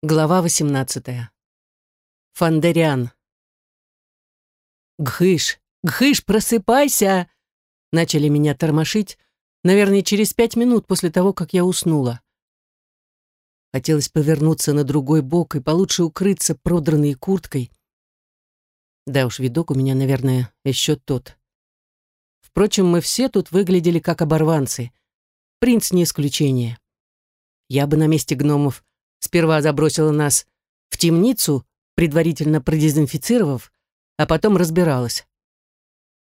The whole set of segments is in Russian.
Глава 18. Фандериан. «Гхыш! Гхыш, просыпайся!» Начали меня тормошить, наверное, через пять минут после того, как я уснула. Хотелось повернуться на другой бок и получше укрыться продранной курткой. Да уж, видок у меня, наверное, еще тот. Впрочем, мы все тут выглядели как оборванцы. Принц не исключение. Я бы на месте гномов Сперва забросила нас в темницу, предварительно продезинфицировав, а потом разбиралась.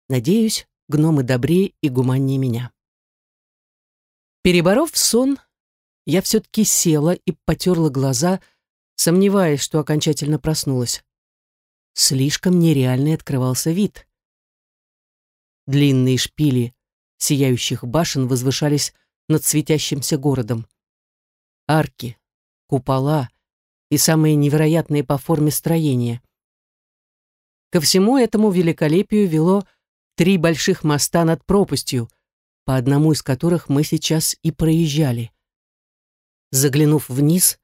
Надеюсь, гномы добрее и гуманнее меня. Переборов сон, я все-таки села и потерла глаза, сомневаясь, что окончательно проснулась. Слишком нереальный открывался вид. Длинные шпили сияющих башен возвышались над светящимся городом. Арки, купола и самые невероятные по форме строения. Ко всему этому великолепию вело три больших моста над пропастью, по одному из которых мы сейчас и проезжали. Заглянув вниз,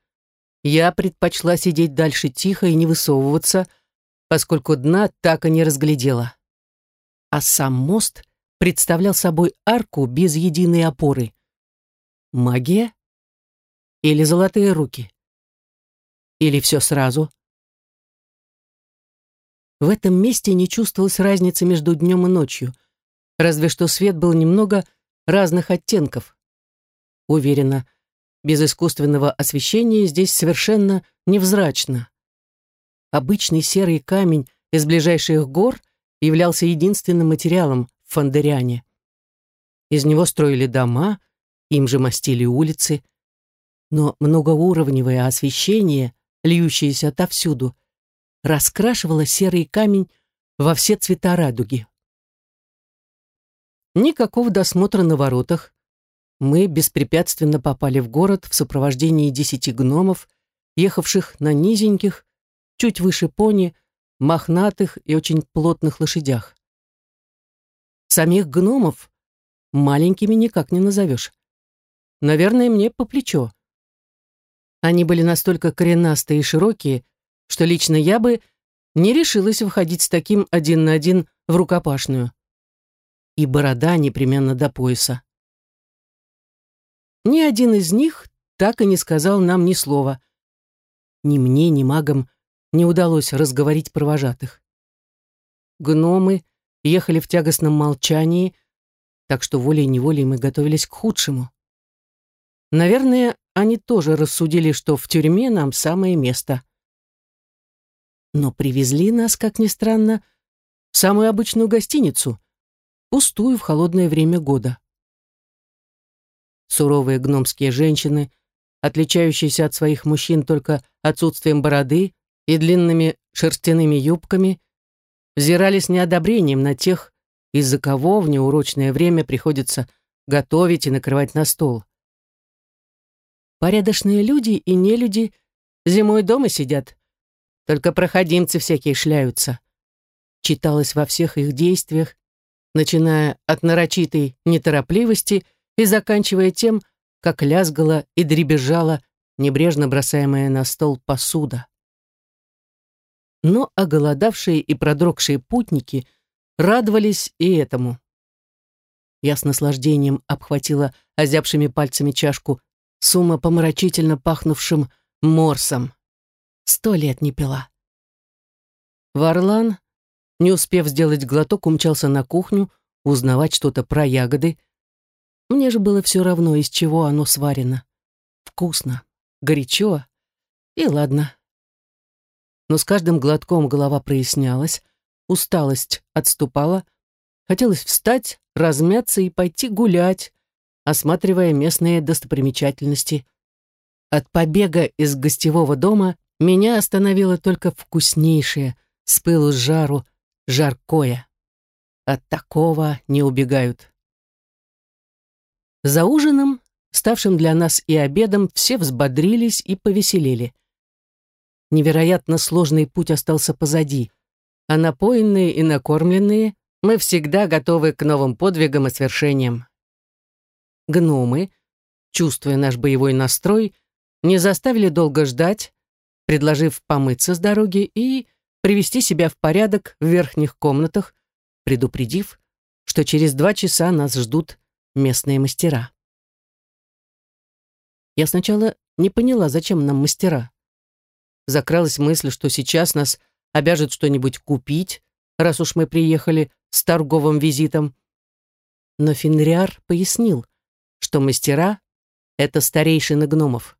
я предпочла сидеть дальше тихо и не высовываться, поскольку дна так и не разглядела. А сам мост представлял собой арку без единой опоры. Магия? Или золотые руки? Или все сразу? В этом месте не чувствовалась разницы между днем и ночью, разве что свет был немного разных оттенков. Уверена, без искусственного освещения здесь совершенно невзрачно. Обычный серый камень из ближайших гор являлся единственным материалом в Фандериане. Из него строили дома, им же мастили улицы, но многоуровневое освещение, льющееся отовсюду, раскрашивало серый камень во все цвета радуги. Никакого досмотра на воротах. Мы беспрепятственно попали в город в сопровождении десяти гномов, ехавших на низеньких, чуть выше пони, мохнатых и очень плотных лошадях. Самих гномов маленькими никак не назовешь. Наверное, мне по плечо. Они были настолько коренастые и широкие, что лично я бы не решилась выходить с таким один на один в рукопашную. И борода непременно до пояса. Ни один из них так и не сказал нам ни слова. Ни мне, ни магам не удалось разговорить провожатых. Гномы ехали в тягостном молчании, так что волей-неволей мы готовились к худшему. Наверное, они тоже рассудили, что в тюрьме нам самое место. Но привезли нас, как ни странно, в самую обычную гостиницу, пустую в холодное время года. Суровые гномские женщины, отличающиеся от своих мужчин только отсутствием бороды и длинными шерстяными юбками, взирали с неодобрением на тех, из-за кого в неурочное время приходится готовить и накрывать на стол. Порядочные люди и нелюди зимой дома сидят. Только проходимцы всякие шляются. Читалось во всех их действиях, начиная от нарочитой неторопливости и заканчивая тем, как лязгала и дребезжала небрежно бросаемая на стол посуда. Но оголодавшие и продрогшие путники радовались и этому. Я с наслаждением обхватила озябшими пальцами чашку с умопомрачительно пахнувшим морсом. Сто лет не пила. Варлан, не успев сделать глоток, умчался на кухню узнавать что-то про ягоды. Мне же было все равно, из чего оно сварено. Вкусно, горячо и ладно. Но с каждым глотком голова прояснялась, усталость отступала, хотелось встать, размяться и пойти гулять, осматривая местные достопримечательности. От побега из гостевого дома меня остановило только вкуснейшее, с пылу с жару, жаркое. От такого не убегают. За ужином, ставшим для нас и обедом, все взбодрились и повеселели. Невероятно сложный путь остался позади, а напоенные и накормленные мы всегда готовы к новым подвигам и свершениям. Гномы, чувствуя наш боевой настрой, не заставили долго ждать, предложив помыться с дороги и привести себя в порядок в верхних комнатах, предупредив, что через два часа нас ждут местные мастера. Я сначала не поняла, зачем нам мастера. Закралась мысль, что сейчас нас обяжут что-нибудь купить, раз уж мы приехали с торговым визитом. Но Фенриар пояснил, что мастера — это старейшины гномов.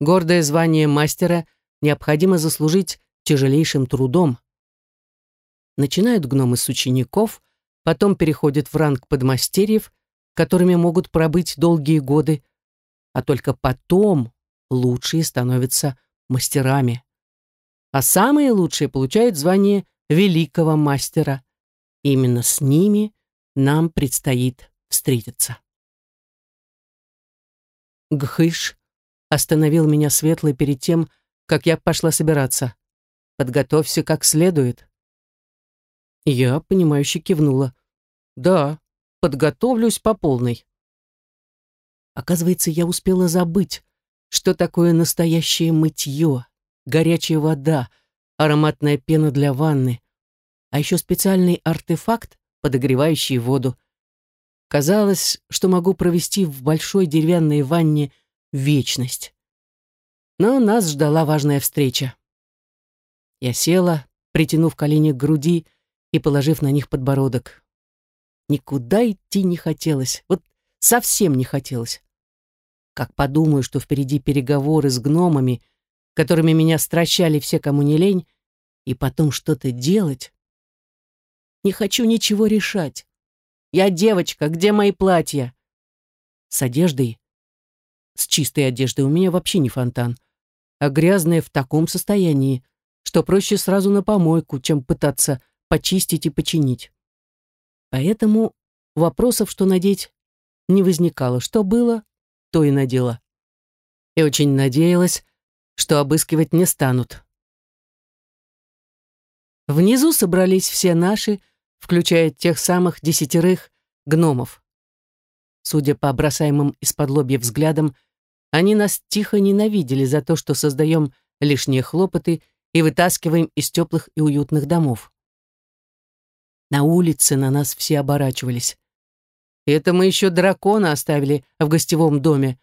Гордое звание мастера необходимо заслужить тяжелейшим трудом. Начинают гномы с учеников, потом переходят в ранг подмастерьев, которыми могут пробыть долгие годы, а только потом лучшие становятся мастерами. А самые лучшие получают звание великого мастера. Именно с ними нам предстоит встретиться. Гхыш остановил меня светлый перед тем, как я пошла собираться. Подготовься как следует. Я, понимающе кивнула. Да, подготовлюсь по полной. Оказывается, я успела забыть, что такое настоящее мытье, горячая вода, ароматная пена для ванны, а еще специальный артефакт, подогревающий воду. Казалось, что могу провести в большой деревянной ванне вечность. Но нас ждала важная встреча. Я села, притянув колени к груди и положив на них подбородок. Никуда идти не хотелось, вот совсем не хотелось. Как подумаю, что впереди переговоры с гномами, которыми меня стращали все, кому не лень, и потом что-то делать. Не хочу ничего решать. Я девочка, где мои платья? С одеждой? С чистой одеждой у меня вообще не фонтан. А грязная в таком состоянии, что проще сразу на помойку, чем пытаться почистить и починить. Поэтому вопросов, что надеть, не возникало. Что было, то и надела. И очень надеялась, что обыскивать не станут. Внизу собрались все наши, включая тех самых десятерых гномов. Судя по бросаемым из-под лобья взглядам, они нас тихо ненавидели за то, что создаем лишние хлопоты и вытаскиваем из теплых и уютных домов. На улице на нас все оборачивались. И это мы еще дракона оставили в гостевом доме.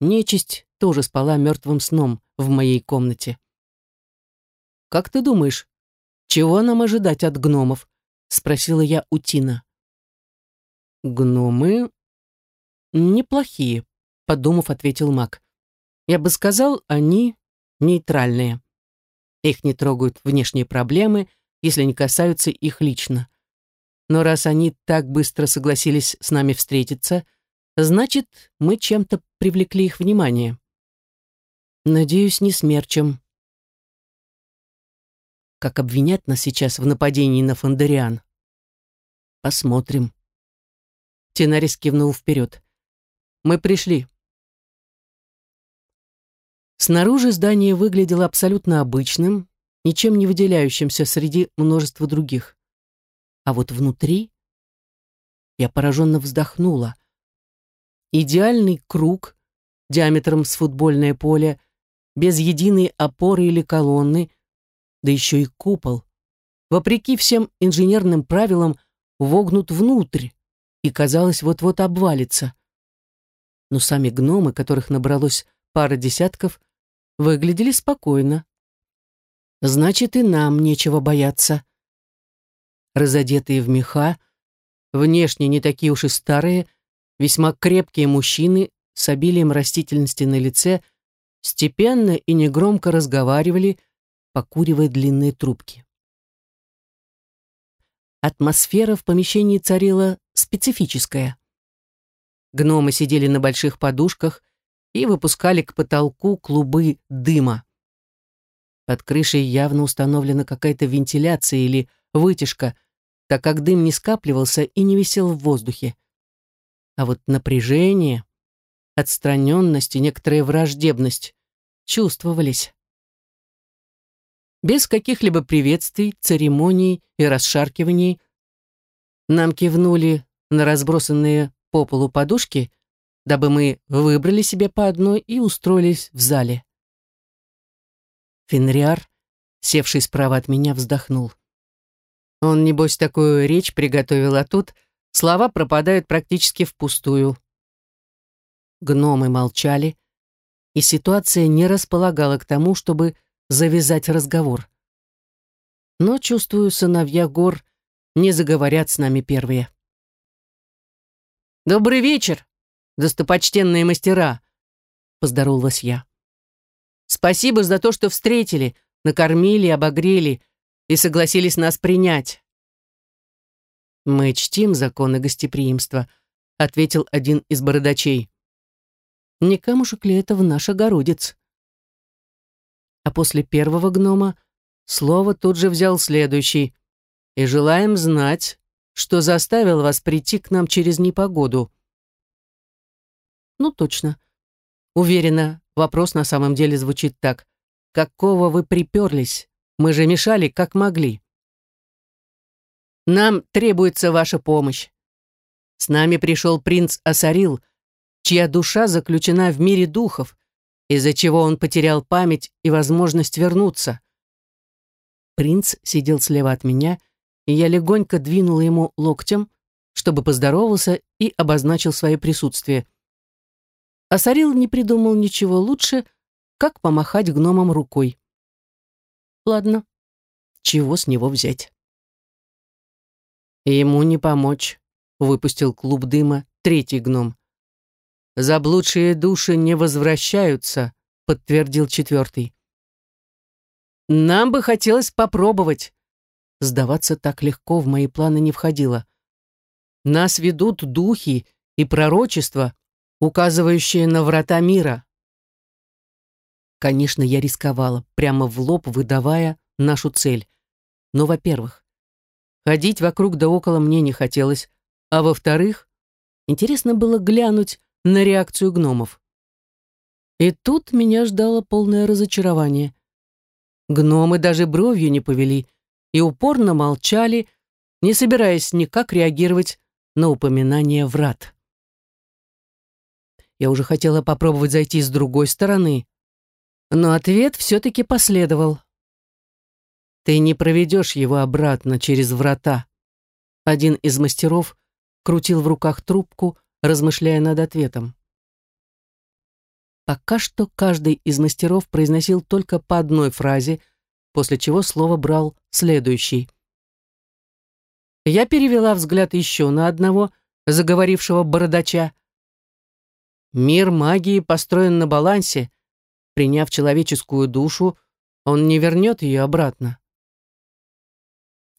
Нечисть тоже спала мертвым сном в моей комнате. «Как ты думаешь, чего нам ожидать от гномов?» — спросила я у Тина. «Гномы неплохие», — подумав, ответил маг. «Я бы сказал, они нейтральные. Их не трогают внешние проблемы, если не касаются их лично. Но раз они так быстро согласились с нами встретиться, значит, мы чем-то привлекли их внимание. Надеюсь, не смерчем. Как обвинят нас сейчас в нападении на Фондериан? Посмотрим. Тенарис кивнул вперед. Мы пришли. Снаружи здание выглядело абсолютно обычным, ничем не выделяющимся среди множества других. А вот внутри я пораженно вздохнула. Идеальный круг диаметром с футбольное поле, без единой опоры или колонны, да еще и купол, вопреки всем инженерным правилам, вогнут внутрь и, казалось, вот-вот обвалится. Но сами гномы, которых набралось пара десятков, выглядели спокойно. Значит, и нам нечего бояться разодетые в меха, внешне не такие уж и старые, весьма крепкие мужчины с обилием растительности на лице степенно и негромко разговаривали, покуривая длинные трубки. Атмосфера в помещении царила специфическая. Гномы сидели на больших подушках и выпускали к потолку клубы дыма. Под крышей явно установлена какая-то вентиляция или вытяжка, так как дым не скапливался и не висел в воздухе. А вот напряжение, отстраненность и некоторая враждебность чувствовались. Без каких-либо приветствий, церемоний и расшаркиваний нам кивнули на разбросанные по полу подушки, дабы мы выбрали себе по одной и устроились в зале. Фенриар, севший справа от меня, вздохнул. Он, небось, такую речь приготовил, а тут слова пропадают практически впустую. Гномы молчали, и ситуация не располагала к тому, чтобы завязать разговор. Но, чувствую, сыновья гор не заговорят с нами первые. «Добрый вечер, достопочтенные мастера!» — поздоровалась я. «Спасибо за то, что встретили, накормили, обогрели и согласились нас принять». «Мы чтим законы гостеприимства», — ответил один из бородачей. «Не камушек ли это в наш огородец?» А после первого гнома слово тут же взял следующий. «И желаем знать, что заставил вас прийти к нам через непогоду». «Ну, точно. Уверена, вопрос на самом деле звучит так. Какого вы приперлись? Мы же мешали, как могли». «Нам требуется ваша помощь. С нами пришел принц Асарил, чья душа заключена в мире духов, из-за чего он потерял память и возможность вернуться. Принц сидел слева от меня, и я легонько двинула ему локтем, чтобы поздоровался и обозначил свое присутствие. А не придумал ничего лучше, как помахать гномом рукой. Ладно, чего с него взять? Ему не помочь, выпустил клуб дыма третий гном. Заблудшие души не возвращаются, подтвердил четвертый. Нам бы хотелось попробовать. Сдаваться так легко в мои планы не входило. Нас ведут духи и пророчества, указывающие на врата мира. Конечно, я рисковала, прямо в лоб выдавая нашу цель. Но, во-первых, ходить вокруг да около мне не хотелось, а во-вторых, интересно было глянуть, на реакцию гномов. И тут меня ждало полное разочарование. Гномы даже бровью не повели и упорно молчали, не собираясь никак реагировать на упоминание врат. Я уже хотела попробовать зайти с другой стороны, но ответ все-таки последовал. «Ты не проведешь его обратно через врата». Один из мастеров крутил в руках трубку, размышляя над ответом. Пока что каждый из мастеров произносил только по одной фразе, после чего слово брал следующий. Я перевела взгляд еще на одного, заговорившего бородача. Мир магии построен на балансе. Приняв человеческую душу, он не вернет ее обратно.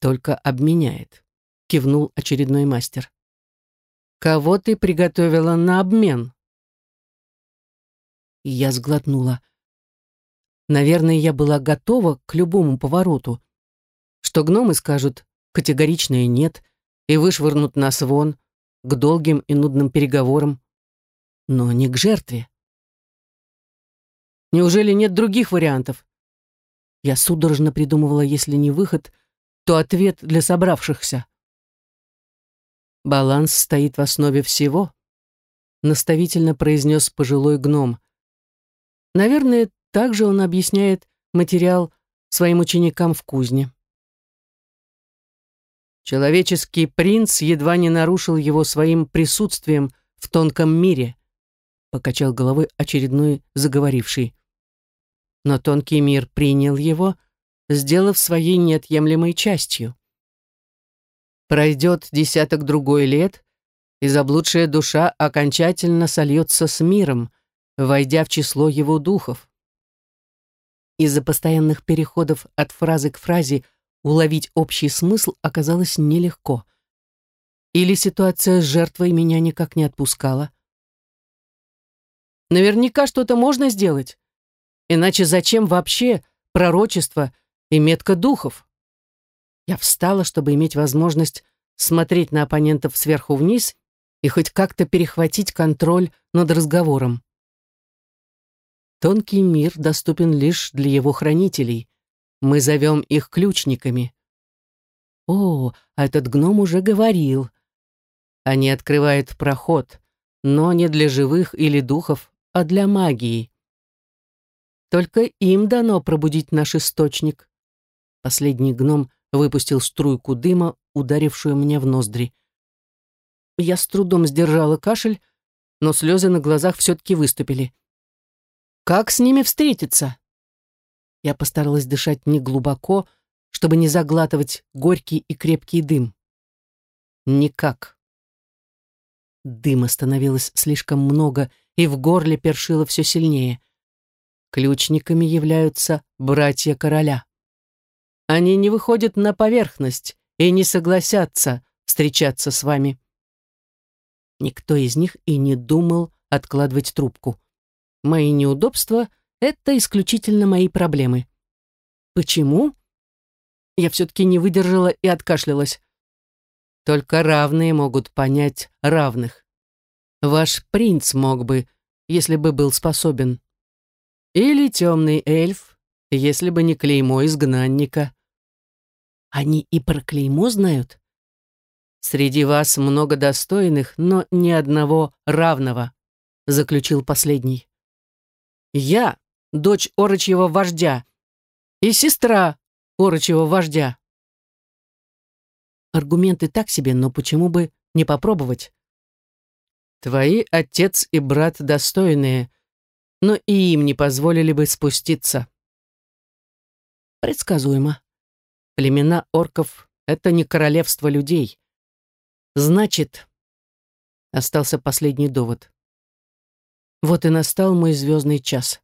Только обменяет, кивнул очередной мастер. Кого ты приготовила на обмен?» я сглотнула. Наверное, я была готова к любому повороту. Что гномы скажут категоричное «нет» и вышвырнут нас вон, к долгим и нудным переговорам, но не к жертве. Неужели нет других вариантов? Я судорожно придумывала, если не выход, то ответ для собравшихся. Баланс стоит в основе всего, наставительно произнес пожилой гном. Наверное, также он объясняет материал своим ученикам в кузне. Человеческий принц едва не нарушил его своим присутствием в тонком мире, покачал головой очередной заговоривший. Но тонкий мир принял его, сделав своей неотъемлемой частью. Пройдет десяток другой лет, и заблудшая душа окончательно сольется с миром, войдя в число его духов. Из-за постоянных переходов от фразы к фразе уловить общий смысл оказалось нелегко. Или ситуация с жертвой меня никак не отпускала. Наверняка что-то можно сделать. Иначе зачем вообще пророчество и метка духов? Я встала, чтобы иметь возможность смотреть на оппонентов сверху вниз и хоть как-то перехватить контроль над разговором. Тонкий мир доступен лишь для его хранителей. Мы зовем их ключниками. О, а этот гном уже говорил. Они открывают проход, но не для живых или духов, а для магии. Только им дано пробудить наш источник. Последний гном выпустил струйку дыма, ударившую мне в ноздри. Я с трудом сдержала кашель, но слезы на глазах все-таки выступили. Как с ними встретиться? Я постаралась дышать не глубоко, чтобы не заглатывать горький и крепкий дым. Никак. Дыма становилось слишком много, и в горле першило все сильнее. Ключниками являются братья короля. Они не выходят на поверхность и не согласятся встречаться с вами. Никто из них и не думал откладывать трубку. Мои неудобства — это исключительно мои проблемы. Почему? Я все-таки не выдержала и откашлялась. Только равные могут понять равных. Ваш принц мог бы, если бы был способен. Или темный эльф, если бы не клеймо изгнанника. Они и про клеймо знают? Среди вас много достойных, но ни одного равного, заключил последний. Я дочь орочьего вождя и сестра орочьего вождя. Аргументы так себе, но почему бы не попробовать? Твои отец и брат достойные, но и им не позволили бы спуститься. Предсказуемо. Племена орков — это не королевство людей. Значит, остался последний довод. Вот и настал мой звездный час.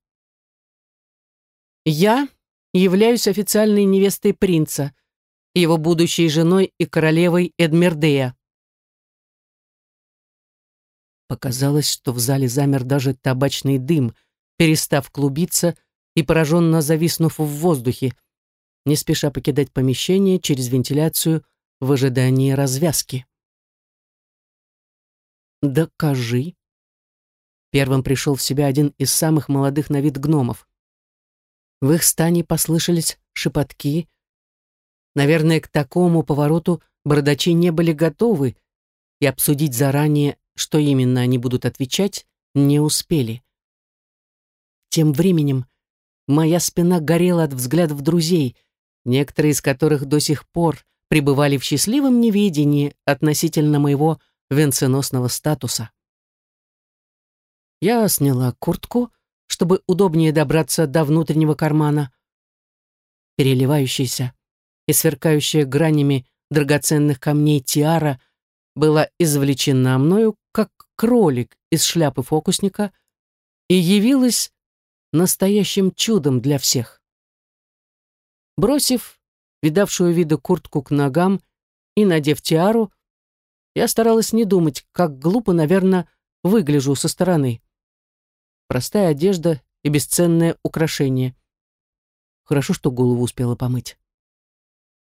Я являюсь официальной невестой принца — его будущей женой и королевой Эдмердея. Показалось, что в зале замер даже табачный дым, перестав клубиться и пораженно зависнув в воздухе, не спеша покидать помещение через вентиляцию в ожидании развязки. «Докажи!» Первым пришел в себя один из самых молодых на вид гномов. В их стане послышались шепотки, Наверное, к такому повороту бородачи не были готовы, и обсудить заранее, что именно они будут отвечать, не успели. Тем временем моя спина горела от взглядов друзей, некоторые из которых до сих пор пребывали в счастливом неведении относительно моего венценосного статуса. Я сняла куртку, чтобы удобнее добраться до внутреннего кармана. Переливающийся, и сверкающая гранями драгоценных камней тиара была извлечена мною, как кролик из шляпы фокусника, и явилась настоящим чудом для всех. Бросив видавшую виду куртку к ногам и надев тиару, я старалась не думать, как глупо, наверное, выгляжу со стороны. Простая одежда и бесценное украшение. Хорошо, что голову успела помыть.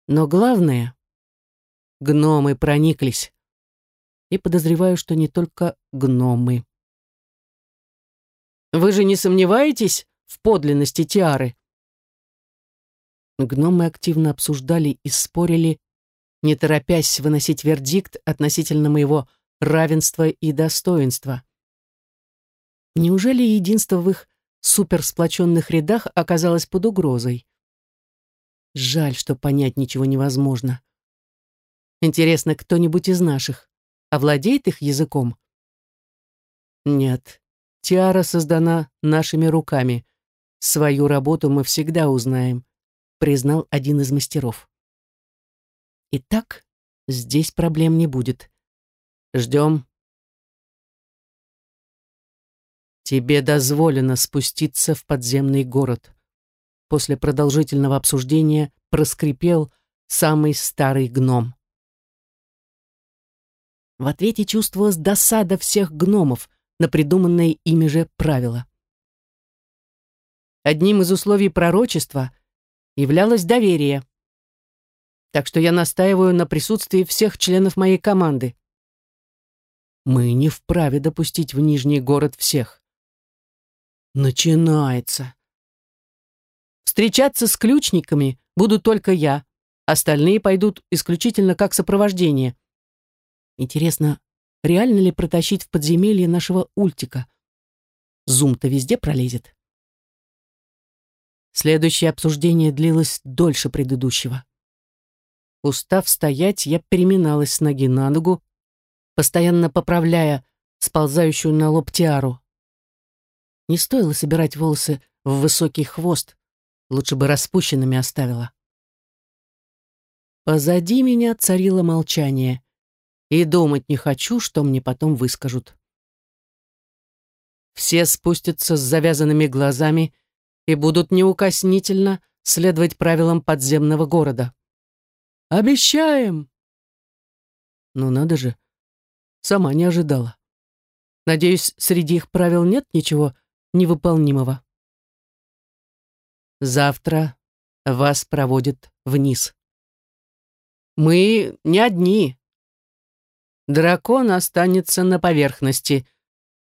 Но главное, гномы прониклись. И подозреваю, что не только гномы. Вы же не сомневаетесь в подлинности тиары? Гномы активно обсуждали и спорили, не торопясь выносить вердикт относительно моего равенства и достоинства. Неужели единство в их суперсплоченных рядах оказалось под угрозой? Жаль, что понять ничего невозможно. Интересно, кто-нибудь из наших овладеет их языком? Нет, тиара создана нашими руками. Свою работу мы всегда узнаем, признал один из мастеров. Итак, здесь проблем не будет. Ждем. Тебе дозволено спуститься в подземный город после продолжительного обсуждения проскрипел самый старый гном. В ответе чувствовалась досада всех гномов на придуманное ими же правило. Одним из условий пророчества являлось доверие. Так что я настаиваю на присутствии всех членов моей команды. Мы не вправе допустить в Нижний город всех. Начинается. Встречаться с ключниками буду только я. Остальные пойдут исключительно как сопровождение. Интересно, реально ли протащить в подземелье нашего ультика? Зум-то везде пролезет. Следующее обсуждение длилось дольше предыдущего. Устав стоять, я переминалась с ноги на ногу, постоянно поправляя сползающую на лоб тиару. Не стоило собирать волосы в высокий хвост, лучше бы распущенными оставила. Позади меня царило молчание, и думать не хочу, что мне потом выскажут. Все спустятся с завязанными глазами и будут неукоснительно следовать правилам подземного города. «Обещаем!» Ну надо же, сама не ожидала. Надеюсь, среди их правил нет ничего невыполнимого. Завтра вас проводят вниз. Мы не одни. Дракон останется на поверхности,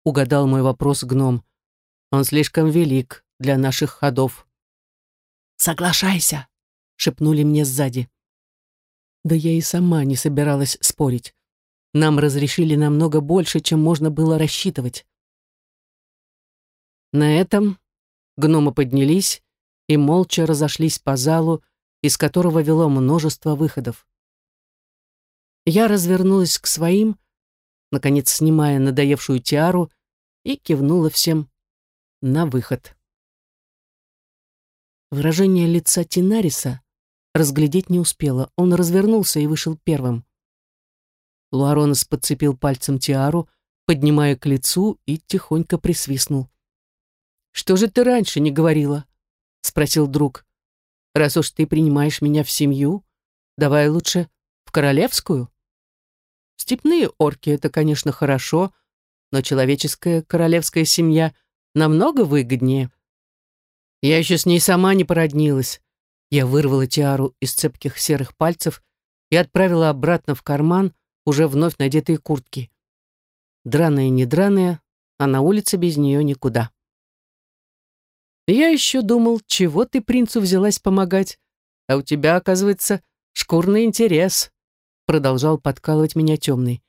угадал мой вопрос гном. Он слишком велик для наших ходов. Соглашайся, шепнули мне сзади. Да я и сама не собиралась спорить. Нам разрешили намного больше, чем можно было рассчитывать. На этом гномы поднялись и молча разошлись по залу, из которого вело множество выходов. Я развернулась к своим, наконец снимая надоевшую тиару, и кивнула всем на выход. Выражение лица Тинариса разглядеть не успела. Он развернулся и вышел первым. Луаронес подцепил пальцем тиару, поднимая к лицу и тихонько присвистнул. «Что же ты раньше не говорила?» — спросил друг. «Раз уж ты принимаешь меня в семью, давай лучше в королевскую». Степные орки — это, конечно, хорошо, но человеческая королевская семья намного выгоднее. Я еще с ней сама не породнилась. Я вырвала тиару из цепких серых пальцев и отправила обратно в карман уже вновь надетые куртки. Драная не драная, а на улице без нее никуда. Я еще думал, чего ты принцу взялась помогать, а у тебя, оказывается, шкурный интерес продолжал подкалывать меня темный.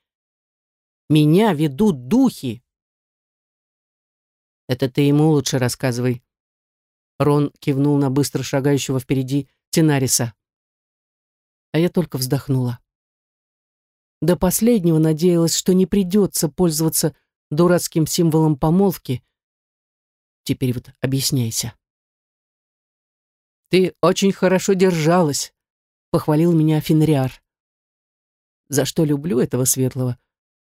«Меня ведут духи!» «Это ты ему лучше рассказывай». Рон кивнул на быстро шагающего впереди Тенариса. А я только вздохнула. До последнего надеялась, что не придется пользоваться дурацким символом помолвки. Теперь вот объясняйся. «Ты очень хорошо держалась», — похвалил меня Фенриар за что люблю этого светлого.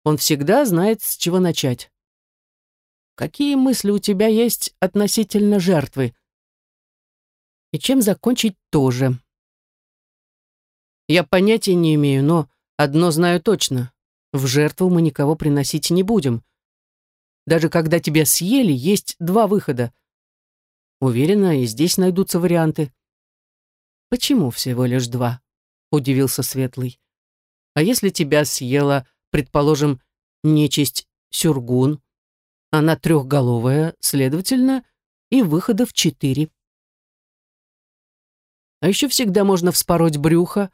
Он всегда знает, с чего начать. Какие мысли у тебя есть относительно жертвы? И чем закончить тоже? Я понятия не имею, но одно знаю точно. В жертву мы никого приносить не будем. Даже когда тебя съели, есть два выхода. Уверена, и здесь найдутся варианты. Почему всего лишь два? Удивился Светлый. А если тебя съела, предположим, нечисть сюргун, она трехголовая, следовательно, и выходов четыре. А еще всегда можно вспороть брюхо,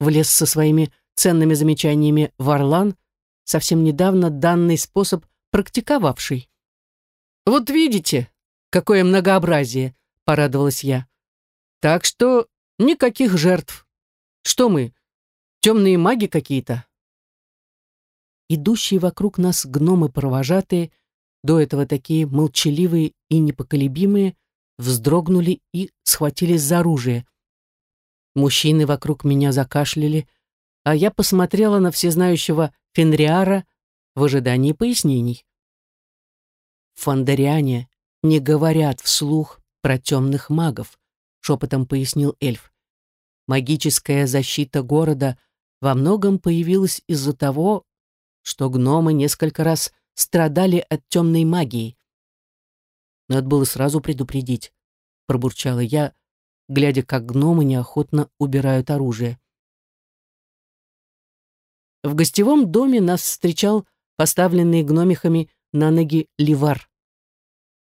влез со своими ценными замечаниями Варлан, совсем недавно данный способ практиковавший. «Вот видите, какое многообразие!» — порадовалась я. «Так что никаких жертв. Что мы, Темные маги какие-то. Идущие вокруг нас гномы-провожатые, до этого такие молчаливые и непоколебимые, вздрогнули и схватились за оружие. Мужчины вокруг меня закашляли, а я посмотрела на всезнающего Фенриара в ожидании пояснений. Фандариане не говорят вслух про темных магов, шепотом пояснил эльф. Магическая защита города — во многом появилась из-за того, что гномы несколько раз страдали от темной магии. Надо было сразу предупредить, пробурчала я, глядя, как гномы неохотно убирают оружие. В гостевом доме нас встречал поставленный гномихами на ноги ливар.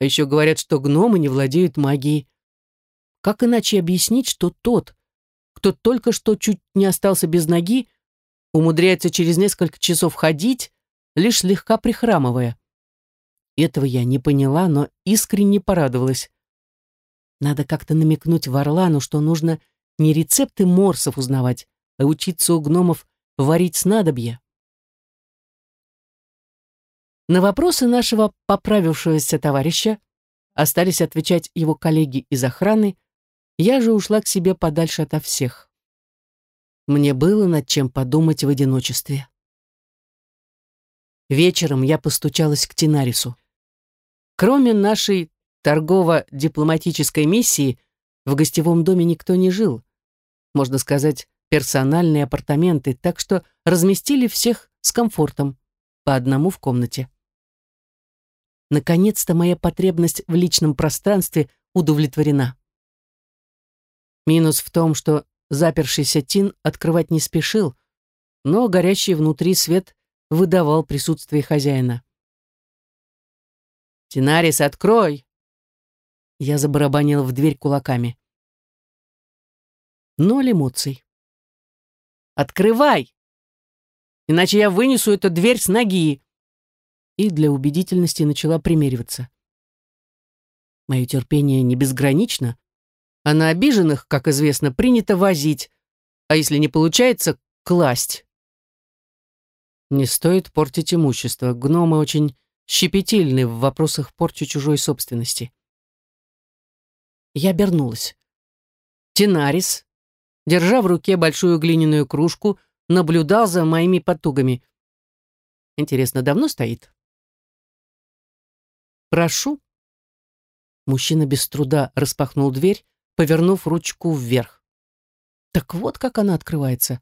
А еще говорят, что гномы не владеют магией. Как иначе объяснить, что тот, кто только что чуть не остался без ноги, умудряется через несколько часов ходить, лишь слегка прихрамывая. Этого я не поняла, но искренне порадовалась. Надо как-то намекнуть Варлану, что нужно не рецепты морсов узнавать, а учиться у гномов варить снадобье. На вопросы нашего поправившегося товарища остались отвечать его коллеги из охраны, я же ушла к себе подальше ото всех. Мне было над чем подумать в одиночестве. Вечером я постучалась к Тинарису. Кроме нашей торгово-дипломатической миссии, в гостевом доме никто не жил. Можно сказать, персональные апартаменты, так что разместили всех с комфортом, по одному в комнате. Наконец-то моя потребность в личном пространстве удовлетворена. Минус в том, что запершийся Тин открывать не спешил, но горящий внутри свет выдавал присутствие хозяина. «Тинарис, открой!» Я забарабанил в дверь кулаками. Ноль эмоций. «Открывай! Иначе я вынесу эту дверь с ноги!» И для убедительности начала примериваться. Мое терпение не безгранично, а на обиженных, как известно, принято возить, а если не получается, класть. Не стоит портить имущество. Гномы очень щепетильны в вопросах порчи чужой собственности. Я обернулась. Тинарис, держа в руке большую глиняную кружку, наблюдал за моими потугами. Интересно, давно стоит? «Прошу». Мужчина без труда распахнул дверь, повернув ручку вверх. Так вот, как она открывается.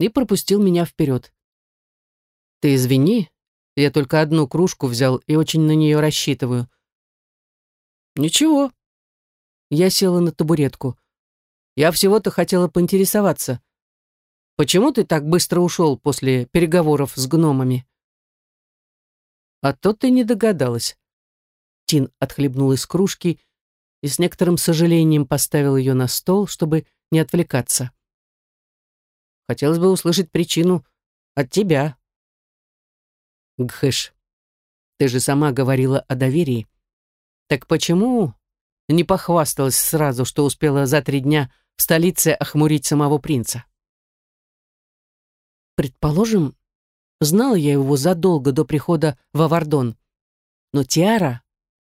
И пропустил меня вперед. «Ты извини, я только одну кружку взял и очень на нее рассчитываю». «Ничего». Я села на табуретку. «Я всего-то хотела поинтересоваться. Почему ты так быстро ушел после переговоров с гномами?» «А то ты не догадалась». Тин отхлебнул из кружки и с некоторым сожалением поставил ее на стол, чтобы не отвлекаться. «Хотелось бы услышать причину от тебя». Гхэш, ты же сама говорила о доверии. Так почему не похвасталась сразу, что успела за три дня в столице охмурить самого принца? Предположим, знала я его задолго до прихода в Авардон. Но тиара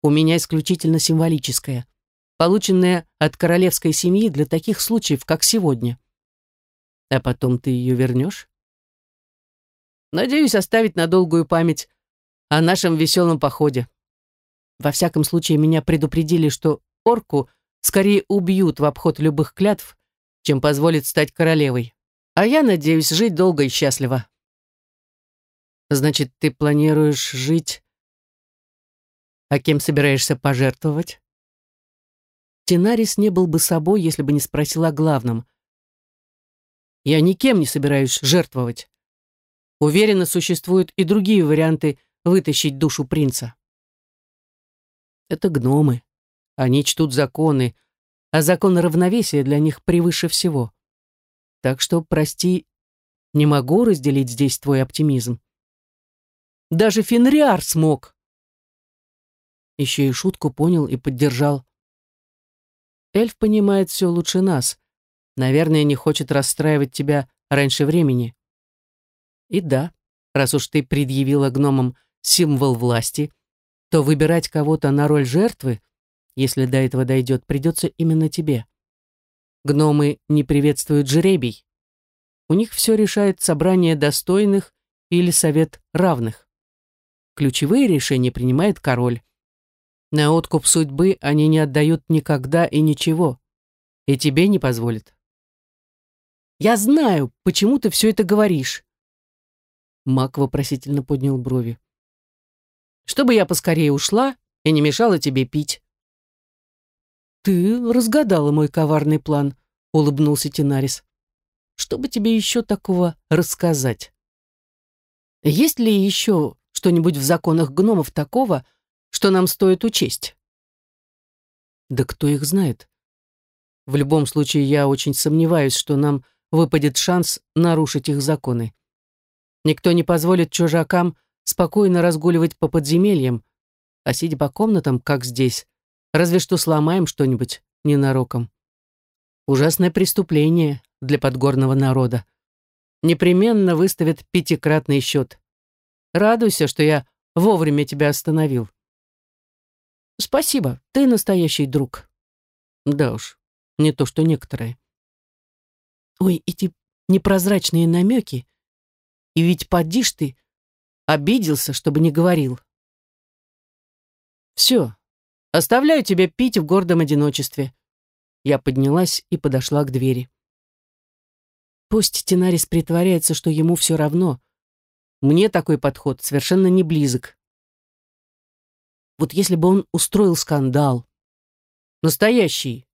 у меня исключительно символическая, полученная от королевской семьи для таких случаев, как сегодня. А потом ты ее вернешь? Надеюсь оставить на долгую память о нашем веселом походе. Во всяком случае, меня предупредили, что орку скорее убьют в обход любых клятв, чем позволят стать королевой. А я надеюсь жить долго и счастливо. Значит, ты планируешь жить... А кем собираешься пожертвовать? Тинарис не был бы собой, если бы не спросил о главном. Я никем не собираюсь жертвовать. Уверенно, существуют и другие варианты вытащить душу принца. Это гномы. Они чтут законы, а закон равновесия для них превыше всего. Так что, прости, не могу разделить здесь твой оптимизм. Даже Фенриар смог. Еще и шутку понял и поддержал. Эльф понимает все лучше нас. Наверное, не хочет расстраивать тебя раньше времени. И да, раз уж ты предъявила гномам символ власти, то выбирать кого-то на роль жертвы, если до этого дойдет, придется именно тебе. Гномы не приветствуют жребий. У них все решает собрание достойных или совет равных. Ключевые решения принимает король. На откуп судьбы они не отдают никогда и ничего. И тебе не позволят. «Я знаю, почему ты все это говоришь», Мак вопросительно поднял брови. «Чтобы я поскорее ушла и не мешала тебе пить». «Ты разгадала мой коварный план», — улыбнулся Тинарис. «Что бы тебе еще такого рассказать? Есть ли еще что-нибудь в законах гномов такого, что нам стоит учесть?» «Да кто их знает?» В любом случае, я очень сомневаюсь, что нам выпадет шанс нарушить их законы. Никто не позволит чужакам спокойно разгуливать по подземельям, а сидя по комнатам, как здесь, Разве что сломаем что-нибудь ненароком. Ужасное преступление для подгорного народа. Непременно выставят пятикратный счет. Радуйся, что я вовремя тебя остановил. Спасибо, ты настоящий друг. Да уж, не то что некоторые. Ой, эти непрозрачные намеки. И ведь подишь ты, обиделся, чтобы не говорил. Все, оставляю тебя пить в гордом одиночестве. Я поднялась и подошла к двери. Пусть Тенарис притворяется, что ему все равно. Мне такой подход совершенно не близок. Вот если бы он устроил скандал. Настоящий.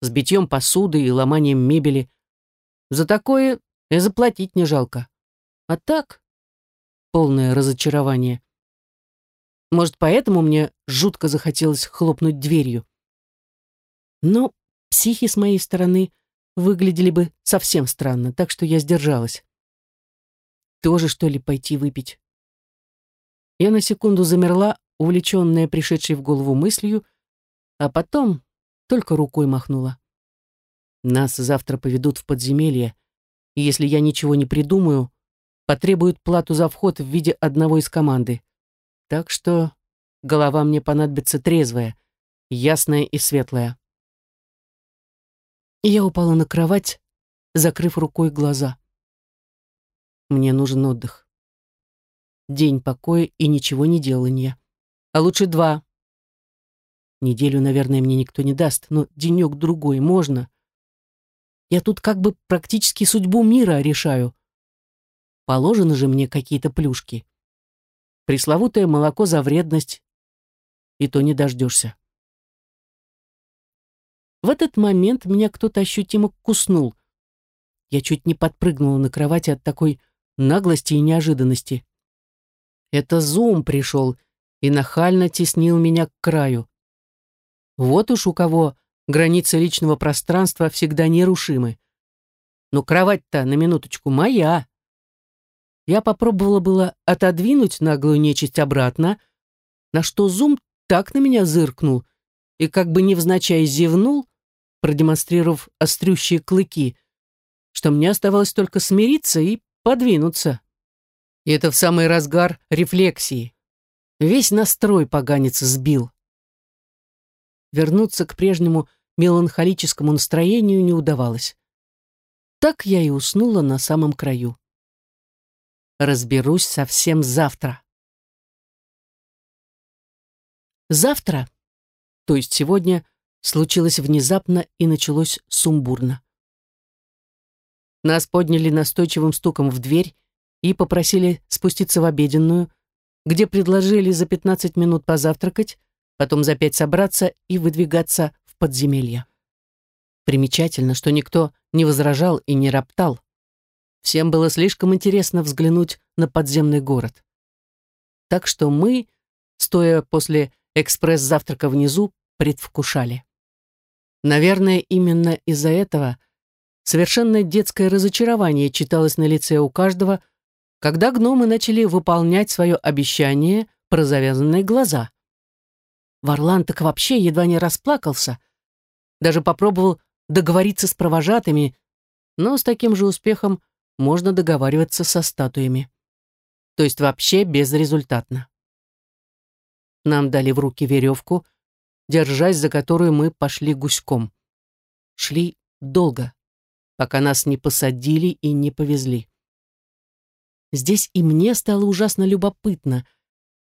С битьем посуды и ломанием мебели. За такое и заплатить не жалко. А так, полное разочарование. Может, поэтому мне жутко захотелось хлопнуть дверью. Но психи с моей стороны выглядели бы совсем странно, так что я сдержалась. Тоже, что ли, пойти выпить? Я на секунду замерла, увлеченная пришедшей в голову мыслью, а потом только рукой махнула. Нас завтра поведут в подземелье, и если я ничего не придумаю, потребуют плату за вход в виде одного из команды. Так что голова мне понадобится трезвая, ясная и светлая. Я упала на кровать, закрыв рукой глаза. Мне нужен отдых. День покоя и ничего не делания. А лучше два. Неделю, наверное, мне никто не даст, но денек-другой можно. Я тут как бы практически судьбу мира решаю. Положены же мне какие-то плюшки. Пресловутое молоко за вредность. И то не дождешься. В этот момент меня кто-то ощутимо куснул. Я чуть не подпрыгнула на кровати от такой наглости и неожиданности. Это Зум пришел и нахально теснил меня к краю. Вот уж у кого границы личного пространства всегда нерушимы. Но кровать-то на минуточку моя. Я попробовала было отодвинуть наглую нечисть обратно, на что Зум так на меня зыркнул и как бы невзначай зевнул, продемонстрировав острющие клыки, что мне оставалось только смириться и подвинуться. И это в самый разгар рефлексии. Весь настрой поганец сбил. Вернуться к прежнему меланхолическому настроению не удавалось. Так я и уснула на самом краю разберусь совсем завтра. Завтра, то есть сегодня, случилось внезапно и началось сумбурно. Нас подняли настойчивым стуком в дверь и попросили спуститься в обеденную, где предложили за 15 минут позавтракать, потом за пять собраться и выдвигаться в подземелье. Примечательно, что никто не возражал и не роптал. Всем было слишком интересно взглянуть на подземный город. Так что мы, стоя после экспресс-завтрака внизу, предвкушали. Наверное, именно из-за этого совершенно детское разочарование читалось на лице у каждого, когда гномы начали выполнять свое обещание про завязанные глаза. Варлан так вообще едва не расплакался, даже попробовал договориться с провожатыми, но с таким же успехом можно договариваться со статуями. То есть вообще безрезультатно. Нам дали в руки веревку, держась за которую мы пошли гуськом. Шли долго, пока нас не посадили и не повезли. Здесь и мне стало ужасно любопытно.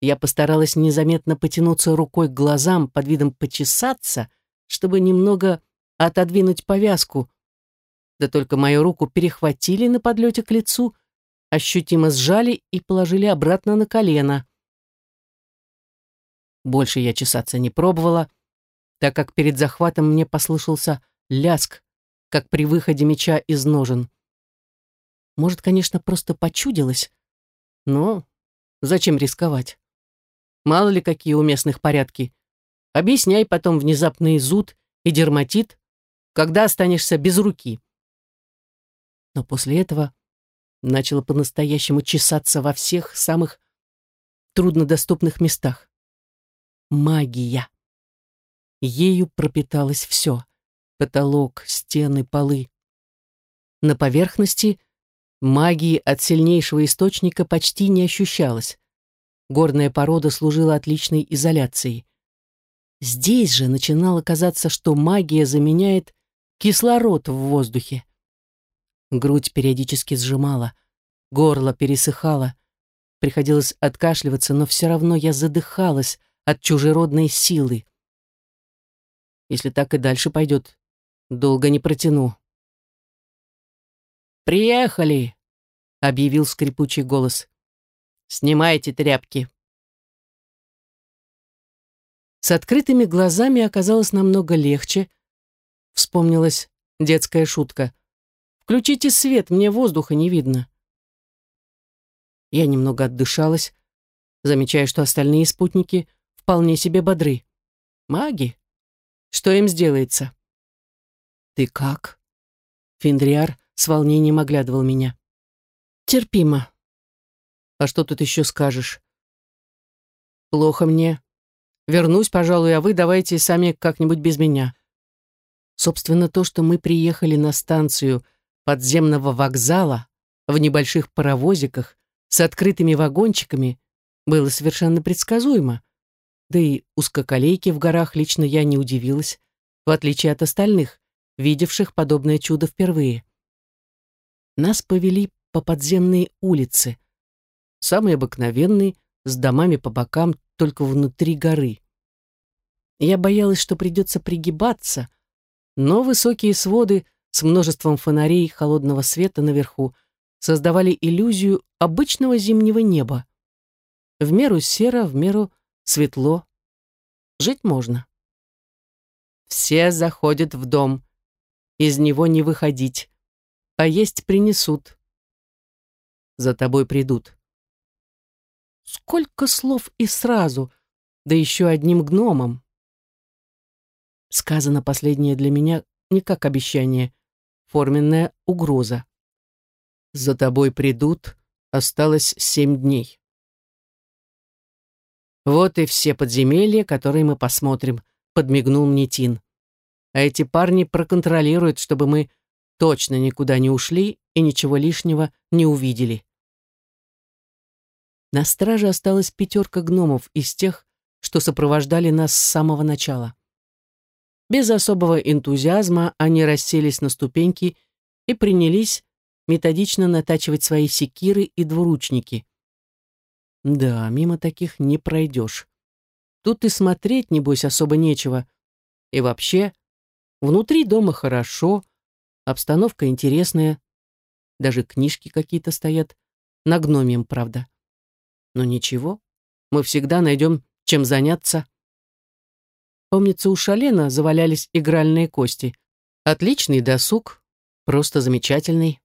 Я постаралась незаметно потянуться рукой к глазам под видом почесаться, чтобы немного отодвинуть повязку, да только мою руку перехватили на подлете к лицу, ощутимо сжали и положили обратно на колено. Больше я чесаться не пробовала, так как перед захватом мне послышался ляск, как при выходе меча из ножен. Может, конечно, просто почудилось, но зачем рисковать? Мало ли какие у местных порядки. Объясняй потом внезапный зуд и дерматит, когда останешься без руки но после этого начала по-настоящему чесаться во всех самых труднодоступных местах. Магия. Ею пропиталось все — потолок, стены, полы. На поверхности магии от сильнейшего источника почти не ощущалось. Горная порода служила отличной изоляцией. Здесь же начинало казаться, что магия заменяет кислород в воздухе. Грудь периодически сжимала, горло пересыхало. Приходилось откашливаться, но все равно я задыхалась от чужеродной силы. Если так и дальше пойдет, долго не протяну. «Приехали!» — объявил скрипучий голос. «Снимайте тряпки!» С открытыми глазами оказалось намного легче. Вспомнилась детская шутка. «Включите свет, мне воздуха не видно». Я немного отдышалась, замечая, что остальные спутники вполне себе бодры. Маги? Что им сделается? «Ты как?» Финдриар с волнением оглядывал меня. «Терпимо. А что тут еще скажешь?» «Плохо мне. Вернусь, пожалуй, а вы давайте сами как-нибудь без меня. Собственно, то, что мы приехали на станцию подземного вокзала в небольших паровозиках с открытыми вагончиками, было совершенно предсказуемо. Да и узкоколейки в горах лично я не удивилась, в отличие от остальных, видевших подобное чудо впервые. Нас повели по подземной улице, самой обыкновенной, с домами по бокам, только внутри горы. Я боялась, что придется пригибаться, но высокие своды с множеством фонарей холодного света наверху создавали иллюзию обычного зимнего неба. В меру серо, в меру светло. Жить можно. Все заходят в дом. Из него не выходить. А есть принесут. За тобой придут. Сколько слов и сразу, да еще одним гномом. Сказано последнее для меня не как обещание, форменная угроза. За тобой придут, осталось семь дней. Вот и все подземелья, которые мы посмотрим, подмигнул мне Тин. А эти парни проконтролируют, чтобы мы точно никуда не ушли и ничего лишнего не увидели. На страже осталась пятерка гномов из тех, что сопровождали нас с самого начала. Без особого энтузиазма они расселись на ступеньки и принялись методично натачивать свои секиры и двуручники. Да, мимо таких не пройдешь. Тут и смотреть, небось, особо нечего. И вообще, внутри дома хорошо, обстановка интересная, даже книжки какие-то стоят, на гномием, правда. Но ничего, мы всегда найдем, чем заняться. Помнится, у Шалена завалялись игральные кости. Отличный досуг, просто замечательный.